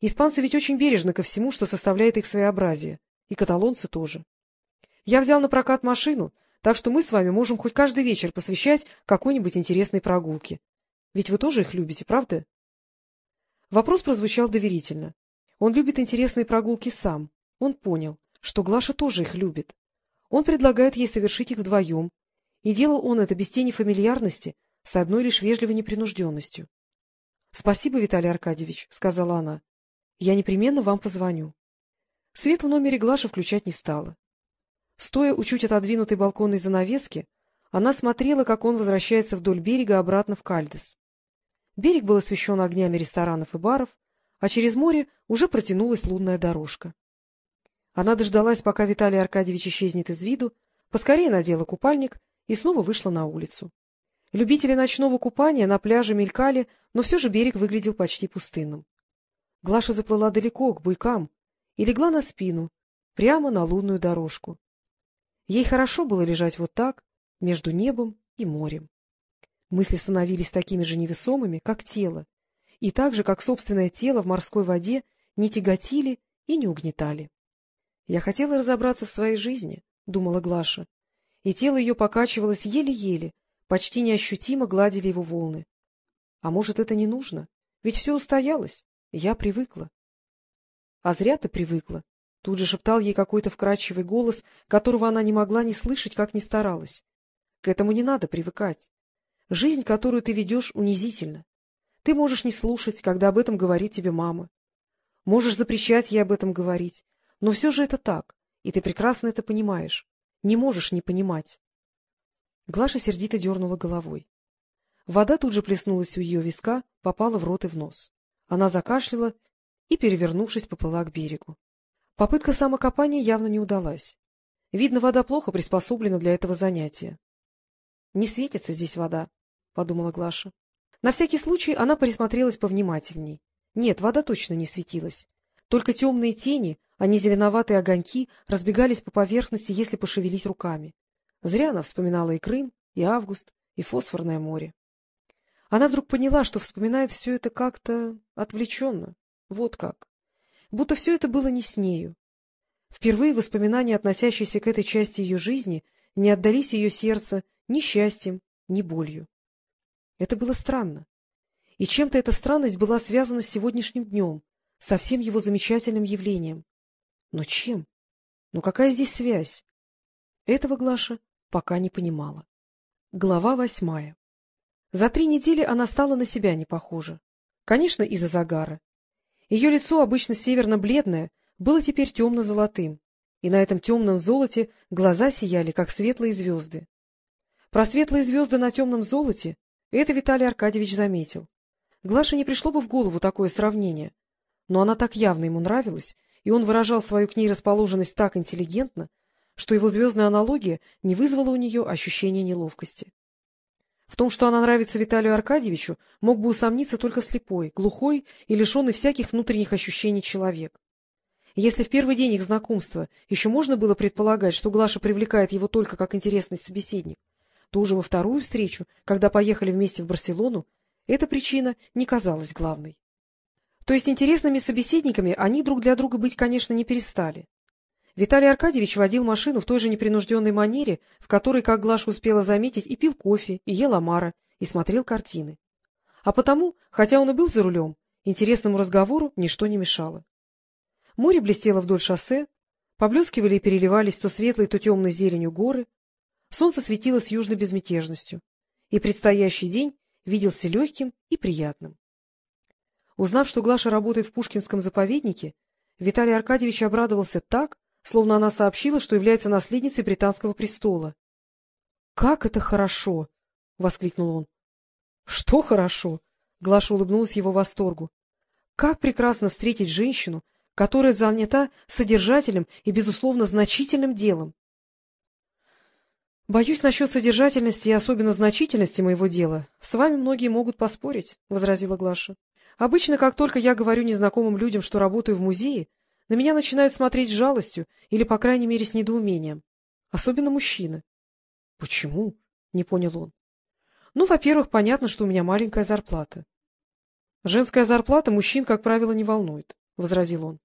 Испанцы ведь очень бережны ко всему, что составляет их своеобразие. И каталонцы тоже. Я взял на прокат машину, так что мы с вами можем хоть каждый вечер посвящать какой-нибудь интересной прогулке. Ведь вы тоже их любите, правда? Вопрос прозвучал доверительно. Он любит интересные прогулки сам. Он понял, что Глаша тоже их любит. Он предлагает ей совершить их вдвоем, и делал он это без тени фамильярности, с одной лишь вежливой непринужденностью. — Спасибо, Виталий Аркадьевич, — сказала она. — Я непременно вам позвоню. Свет в номере Глаша включать не стала. Стоя у чуть отодвинутой балконной занавески, она смотрела, как он возвращается вдоль берега обратно в Кальдес. Берег был освещен огнями ресторанов и баров, а через море уже протянулась лунная дорожка. Она дождалась, пока Виталий Аркадьевич исчезнет из виду, поскорее надела купальник и снова вышла на улицу. Любители ночного купания на пляже мелькали, но все же берег выглядел почти пустынным. Глаша заплыла далеко, к буйкам, и легла на спину, прямо на лунную дорожку. Ей хорошо было лежать вот так, между небом и морем. Мысли становились такими же невесомыми, как тело, и так же, как собственное тело в морской воде, не тяготили и не угнетали. — Я хотела разобраться в своей жизни, — думала Глаша, и тело ее покачивалось еле-еле, почти неощутимо гладили его волны. А может, это не нужно? Ведь все устоялось, я привыкла. А зря ты привыкла, — тут же шептал ей какой-то вкрадчивый голос, которого она не могла не слышать, как ни старалась. К этому не надо привыкать. Жизнь, которую ты ведешь, унизительна. Ты можешь не слушать, когда об этом говорит тебе мама. Можешь запрещать ей об этом говорить. Но все же это так, и ты прекрасно это понимаешь. Не можешь не понимать. Глаша сердито дернула головой. Вода тут же плеснулась у ее виска, попала в рот и в нос. Она закашляла и, перевернувшись, поплыла к берегу. Попытка самокопания явно не удалась. Видно, вода плохо приспособлена для этого занятия. — Не светится здесь вода, — подумала Глаша. На всякий случай она присмотрелась повнимательней. Нет, вода точно не светилась. Только темные тени, а не зеленоватые огоньки, разбегались по поверхности, если пошевелить руками. Зря она вспоминала и Крым, и Август, и фосфорное море. Она вдруг поняла, что вспоминает все это как-то отвлеченно. Вот как. Будто все это было не с нею. Впервые воспоминания, относящиеся к этой части ее жизни, не отдались ее сердцу ни счастьем, ни болью. Это было странно. И чем-то эта странность была связана с сегодняшним днем, со всем его замечательным явлением. Но чем? Ну какая здесь связь? Этого Глаша пока не понимала. Глава восьмая. За три недели она стала на себя не похожа. Конечно, из-за загара. Ее лицо, обычно северно-бледное, было теперь темно-золотым, и на этом темном золоте глаза сияли, как светлые звезды. Про светлые звезды на темном золоте это Виталий Аркадьевич заметил. Глаше не пришло бы в голову такое сравнение, но она так явно ему нравилась, и он выражал свою к ней расположенность так интеллигентно, что его звездная аналогия не вызвала у нее ощущения неловкости. В том, что она нравится Виталию Аркадьевичу, мог бы усомниться только слепой, глухой и лишенный всяких внутренних ощущений человек. Если в первый день их знакомства еще можно было предполагать, что Глаша привлекает его только как интересный собеседник, то уже во вторую встречу, когда поехали вместе в Барселону, эта причина не казалась главной. То есть интересными собеседниками они друг для друга быть, конечно, не перестали. Виталий Аркадьевич водил машину в той же непринужденной манере, в которой, как Глаша успела заметить, и пил кофе, и ел омара, и смотрел картины. А потому, хотя он и был за рулем, интересному разговору ничто не мешало. Море блестело вдоль шоссе, поблескивали и переливались то светлой, то темной зеленью горы, солнце светило с южной безмятежностью, и предстоящий день виделся легким и приятным. Узнав, что Глаша работает в Пушкинском заповеднике, Виталий Аркадьевич обрадовался так, словно она сообщила, что является наследницей британского престола. — Как это хорошо! — воскликнул он. — Что хорошо? — Глаша улыбнулась его восторгу. — Как прекрасно встретить женщину, которая занята содержательным и, безусловно, значительным делом. — Боюсь, насчет содержательности и особенно значительности моего дела с вами многие могут поспорить, — возразила Глаша. — Обычно, как только я говорю незнакомым людям, что работаю в музее, на меня начинают смотреть с жалостью или, по крайней мере, с недоумением. Особенно мужчины. — Почему? — не понял он. — Ну, во-первых, понятно, что у меня маленькая зарплата. Женская зарплата мужчин, как правило, не волнует. — возразил он.